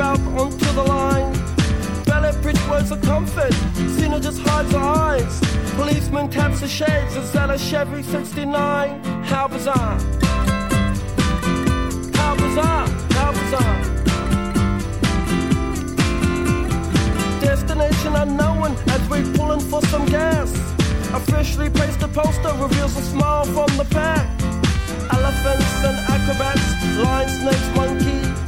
out onto the line. Ballet bridge words of comfort. Zina just hides her eyes. Policeman taps the shades. Is that a Chevy 69? How bizarre. How bizarre. How bizarre. Destination unknown as we're pulling for some gas. Officially placed a poster reveals a smile from the pack. Elephants and acrobats, lion, snakes, monkey.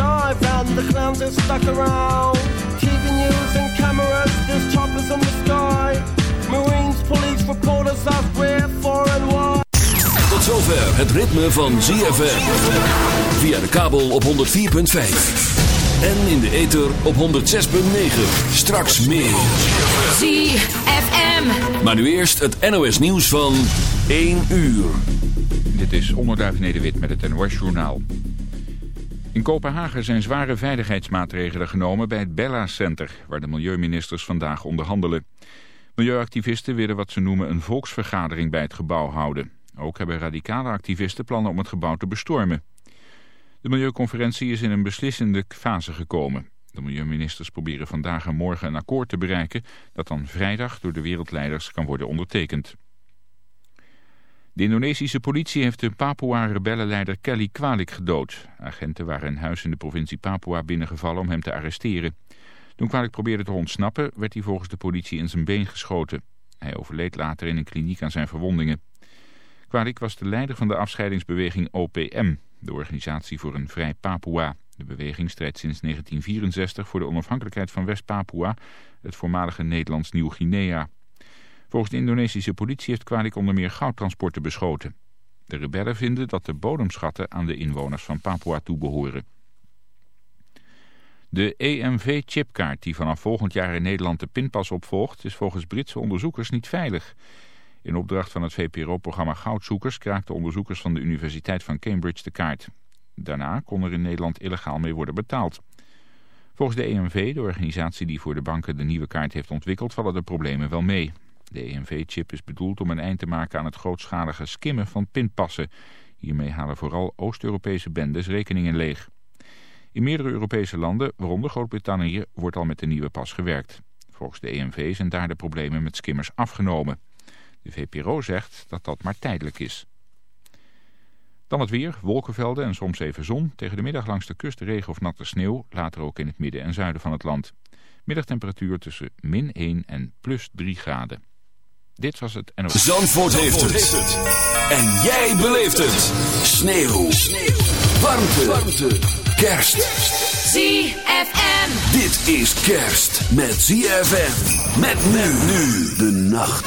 And the clowns are stuck around. TV news and cameras, there's choppers in the sky. Marines, police, reporters ask where, for, and why. Tot zover het ritme van ZFM. Via de kabel op 104.5. En in de ether op 106.9. Straks meer. ZFM. Maar nu eerst het NOS nieuws van 1 uur. Dit is Onderduif Nederwit met het NOS Journaal. In Kopenhagen zijn zware veiligheidsmaatregelen genomen bij het Bella Center... waar de milieuministers vandaag onderhandelen. Milieuactivisten willen wat ze noemen een volksvergadering bij het gebouw houden. Ook hebben radicale activisten plannen om het gebouw te bestormen. De milieuconferentie is in een beslissende fase gekomen. De milieuministers proberen vandaag en morgen een akkoord te bereiken... dat dan vrijdag door de wereldleiders kan worden ondertekend. De Indonesische politie heeft de Papua-rebellenleider Kelly Kwalik gedood. Agenten waren een huis in de provincie Papua binnengevallen om hem te arresteren. Toen Kwalik probeerde te ontsnappen, werd hij volgens de politie in zijn been geschoten. Hij overleed later in een kliniek aan zijn verwondingen. Kwalik was de leider van de afscheidingsbeweging OPM, de organisatie voor een vrij Papua. De beweging strijdt sinds 1964 voor de onafhankelijkheid van West-Papua, het voormalige Nederlands Nieuw-Guinea. Volgens de Indonesische politie heeft Kwalik onder meer goudtransporten beschoten. De rebellen vinden dat de bodemschatten aan de inwoners van Papua toebehoren. De EMV-chipkaart die vanaf volgend jaar in Nederland de pinpas opvolgt... is volgens Britse onderzoekers niet veilig. In opdracht van het VPRO-programma Goudzoekers... kraakten onderzoekers van de Universiteit van Cambridge de kaart. Daarna kon er in Nederland illegaal mee worden betaald. Volgens de EMV, de organisatie die voor de banken de nieuwe kaart heeft ontwikkeld... vallen de problemen wel mee. De EMV-chip is bedoeld om een eind te maken aan het grootschalige skimmen van pinpassen. Hiermee halen vooral Oost-Europese bendes rekeningen leeg. In meerdere Europese landen, waaronder Groot-Brittannië, wordt al met de nieuwe pas gewerkt. Volgens de EMV zijn daar de problemen met skimmers afgenomen. De VPRO zegt dat dat maar tijdelijk is. Dan het weer, wolkenvelden en soms even zon. Tegen de middag langs de kust regen of natte sneeuw. Later ook in het midden en zuiden van het land. Middagtemperatuur tussen min 1 en plus 3 graden. Dit was het NOS. Zandvoort, heeft, het. En jij beleeft het. Sneeuw. Sneeuw. Warmte. Warmte. Kerst. ZFM. Dit is kerst met ZFM. Met men nu de nacht.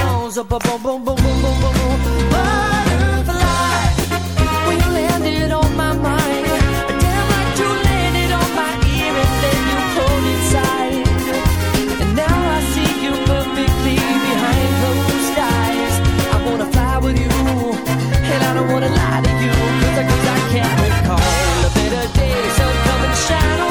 Zabba-dabba, ba-dabba-dum, zup, ba-ba, dabba-dabba-dum, zup, ba-ba-ba, zup-ba-bum-bum-bum-bum-bum-bum. Butterfly, when you landed on my mind, damn like you landed on my ear and then you pulled inside. And now I see you perfectly behind closed eyes. I wanna fly with you, and I don't wanna lie to you, cause I, cause I can't recall a better day. So come and shine on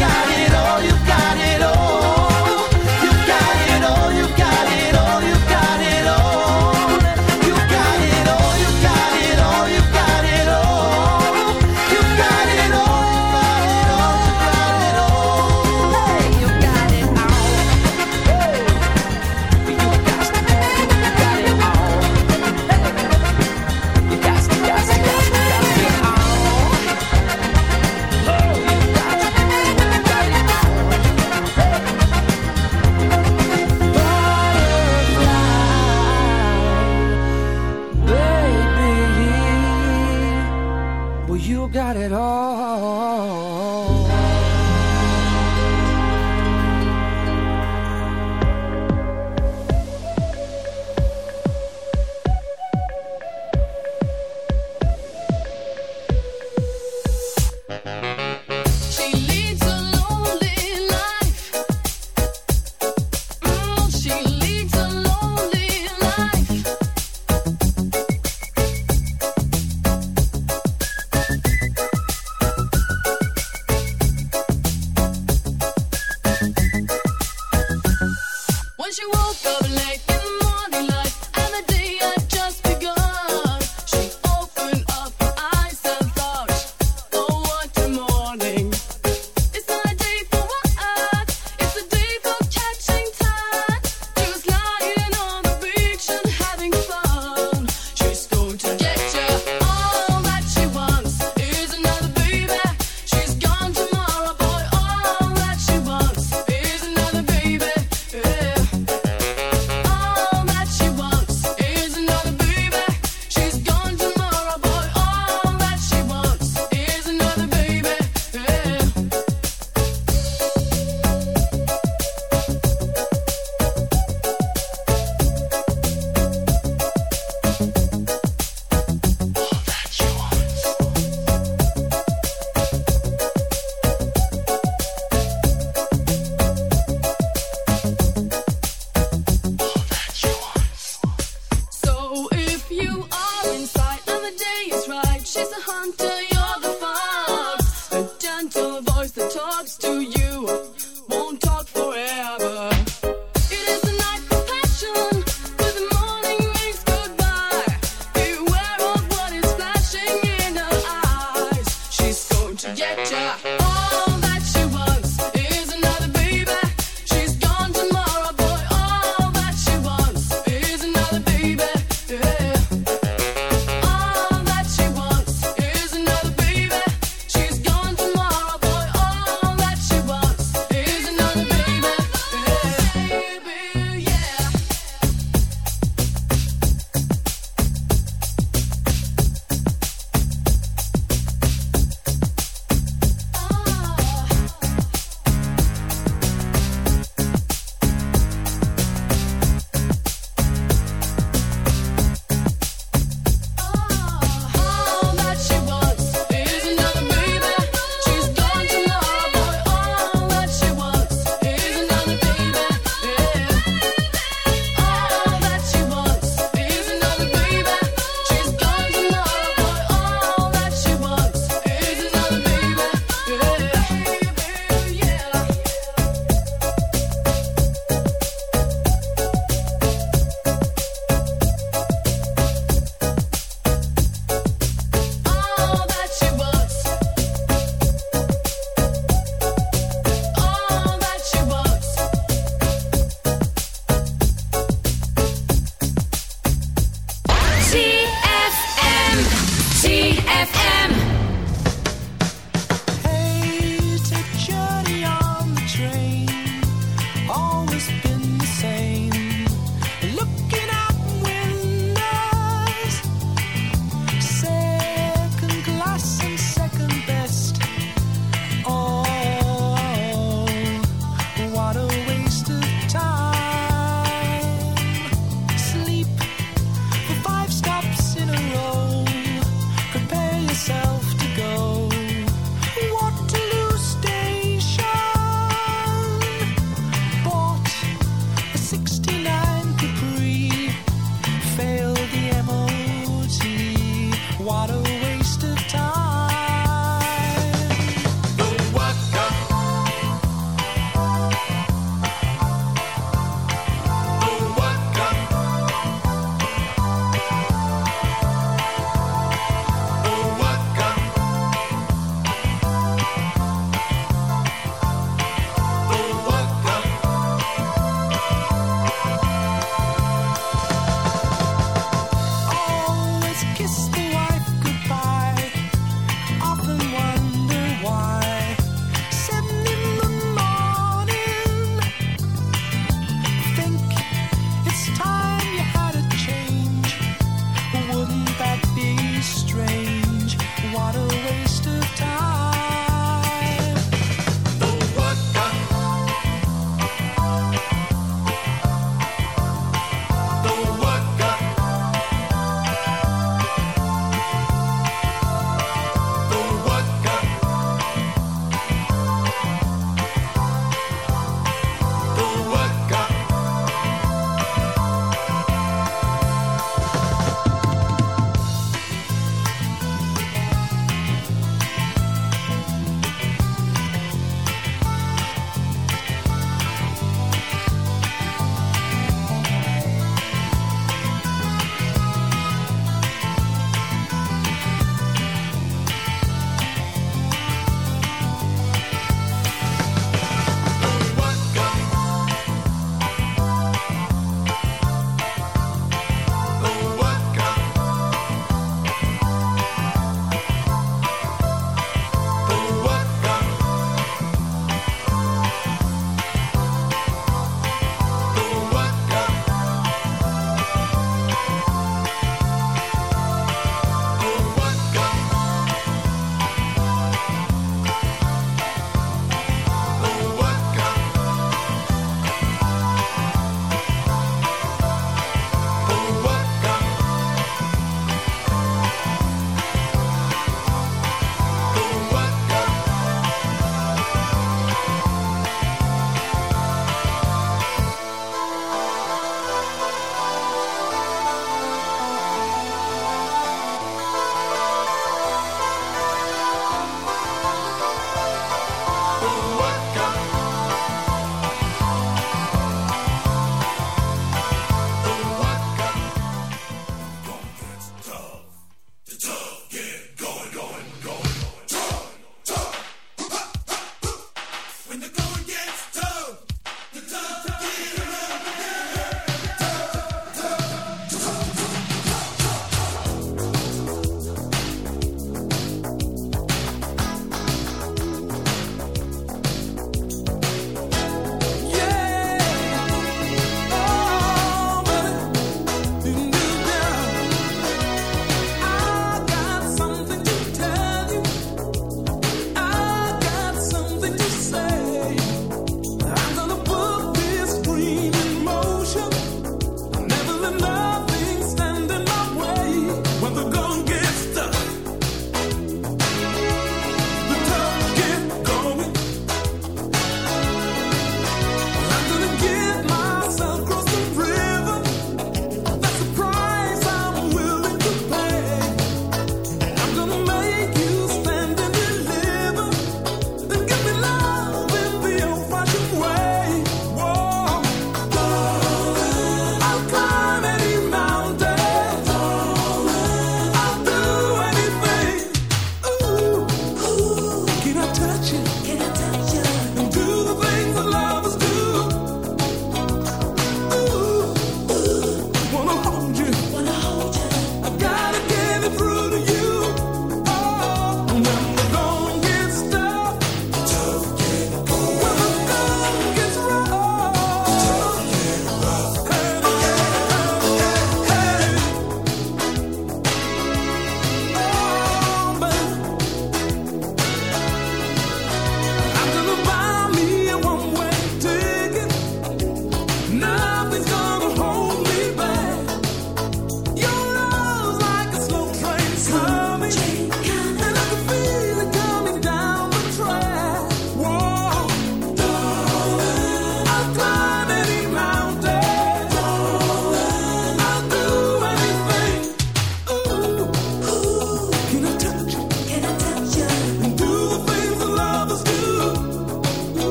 got it.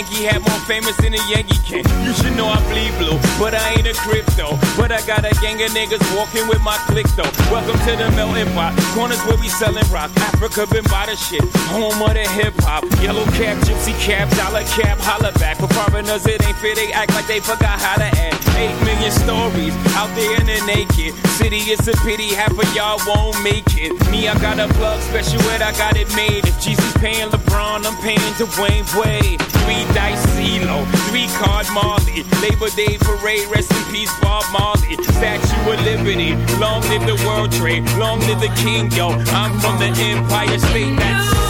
Yankee hat more famous than a Yankee king. You should know I bleed blue, but I ain't a crypto. Gang of niggas walking with my click though. Welcome to the melting pot. Corners where we selling rock. Afrika Bambaataa shit. Home of the hip hop. Yellow cap, gypsy cap, dollar cap, holla back. For foreigners, it ain't fair. They act like they forgot how to act. Eight million stories out there in the naked city. It's a pity half of y'all won't make it. Me, I got a plug Special Ed, I got it made. If Jesus paying LeBron, I'm paying Dwyane Wade. Three dice CeeLo, three card Marley. Labor Day parade, rest in peace Bob Marley. Statue of Liberty, long live the World Trade, long live the King, yo. I'm from the Empire State. That's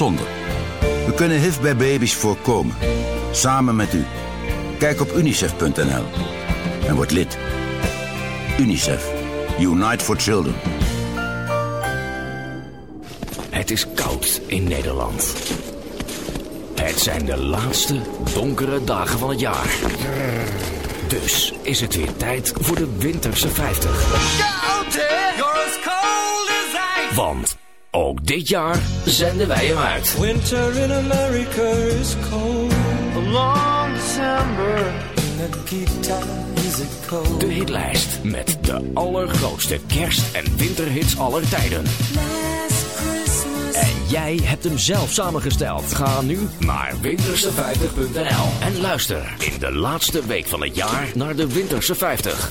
Zonder? We kunnen HIV bij baby's voorkomen. Samen met u. Kijk op unicef.nl en word lid. UNICEF. Unite for Children. Het is koud in Nederland. Het zijn de laatste donkere dagen van het jaar. Dus is het weer tijd voor de Winterse 50. Want ook dit jaar zenden wij hem uit. Winter in America is cold. A long December. In Nikita is it cold. De hitlijst met de allergrootste kerst- en winterhits aller tijden. Last Christmas. En jij hebt hem zelf samengesteld. Ga nu naar winterse50.nl en luister in de laatste week van het jaar naar de Winterse 50.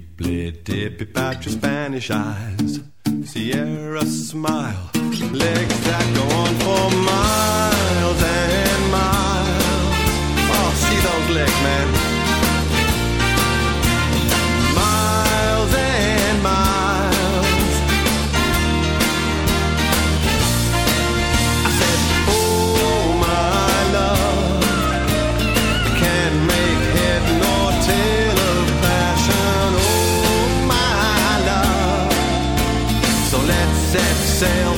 Deeply dippy about your Spanish eyes. Sierra smile. Legs that go on for miles and miles. Oh, see those legs, man. sail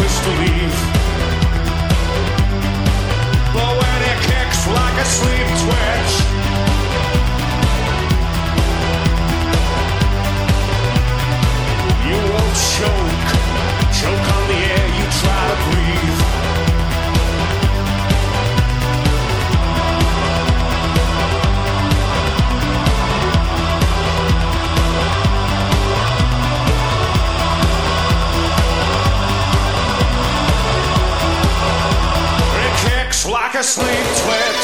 wish to leave. But when it kicks like a sleep twitch. Sleep with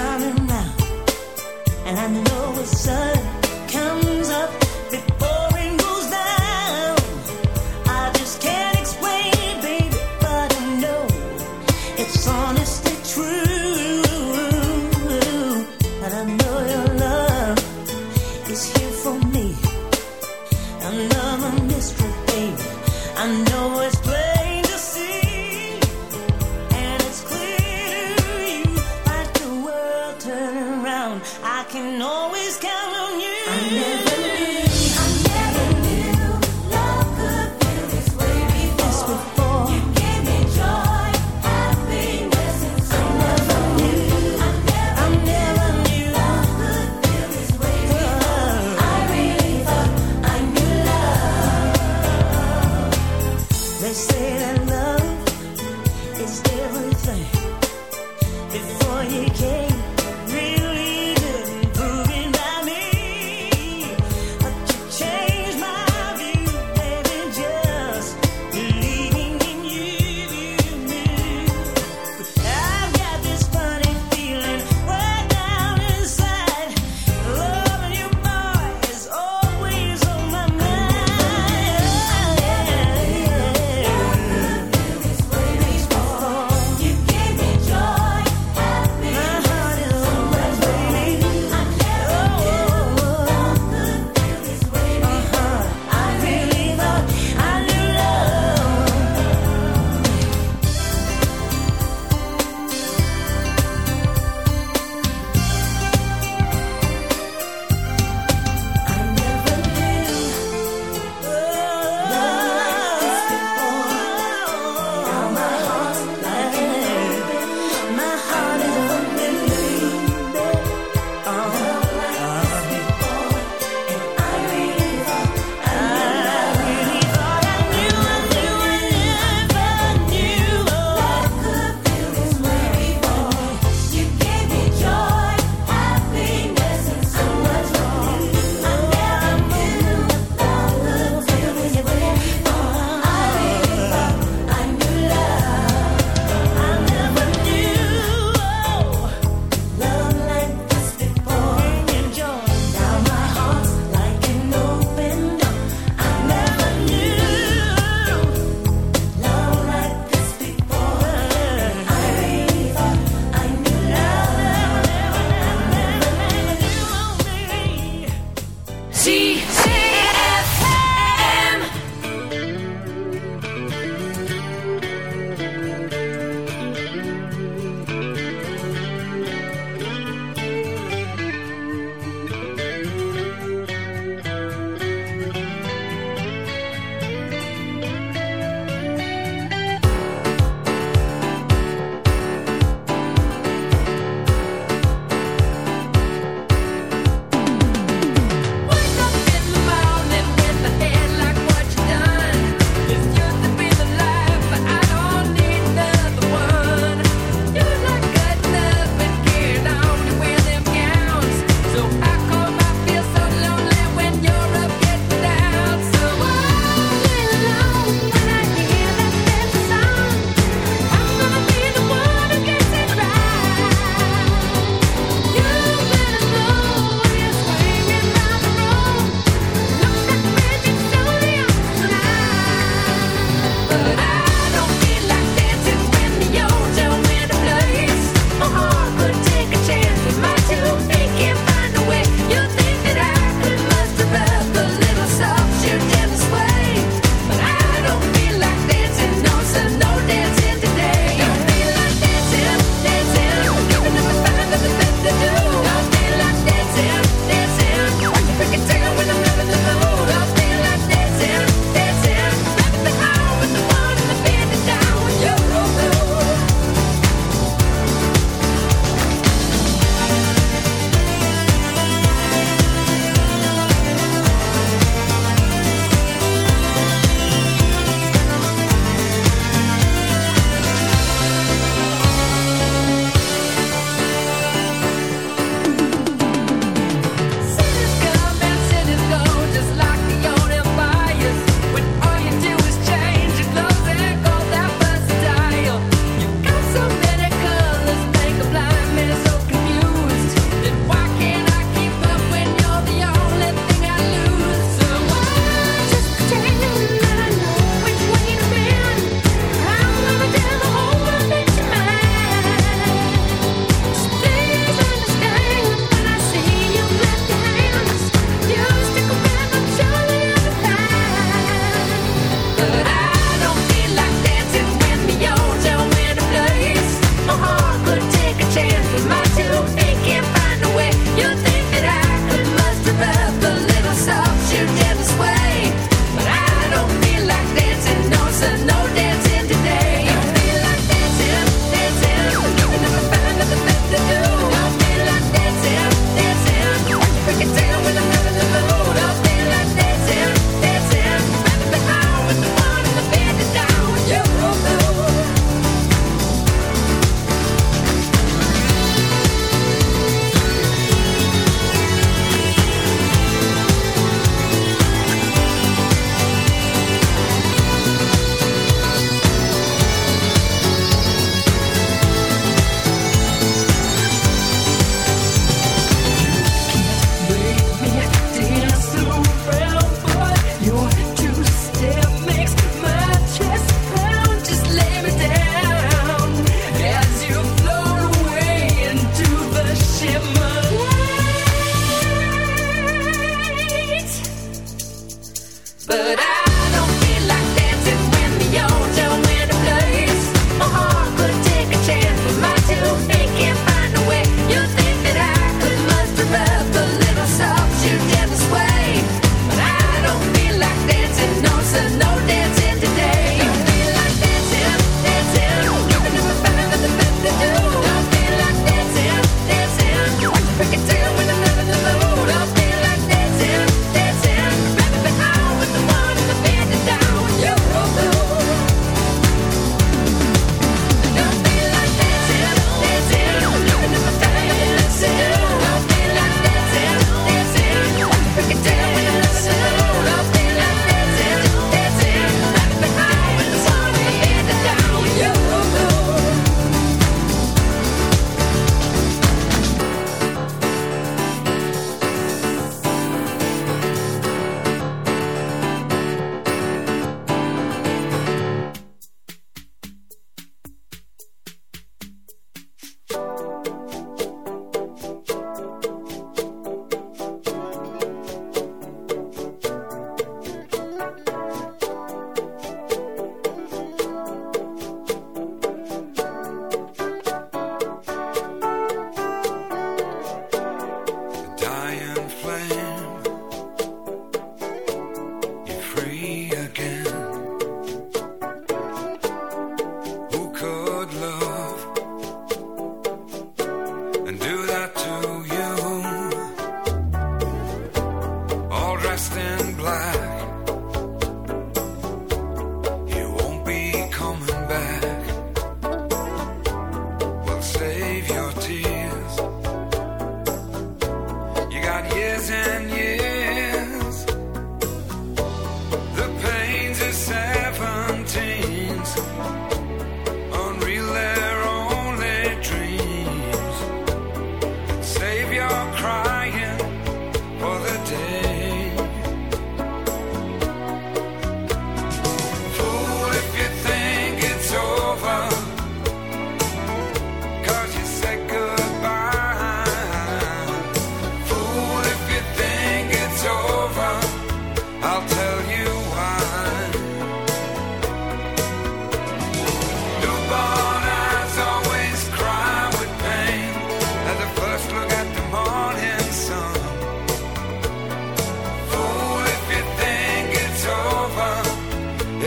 turns round and I know the sun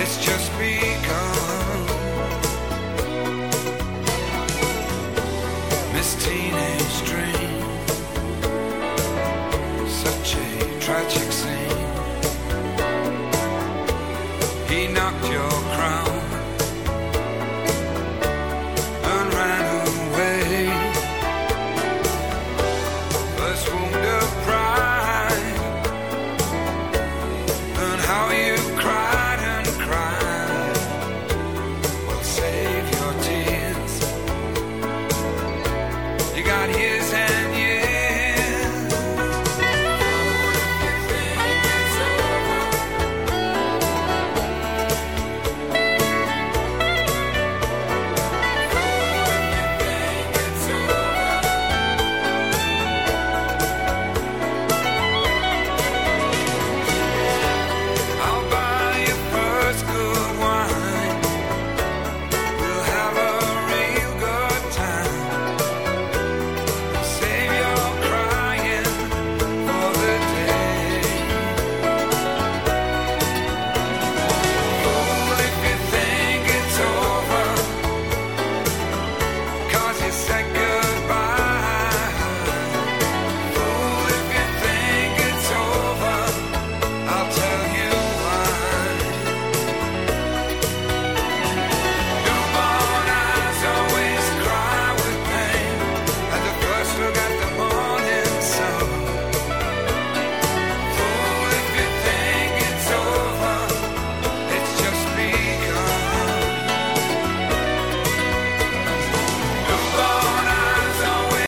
It's just me.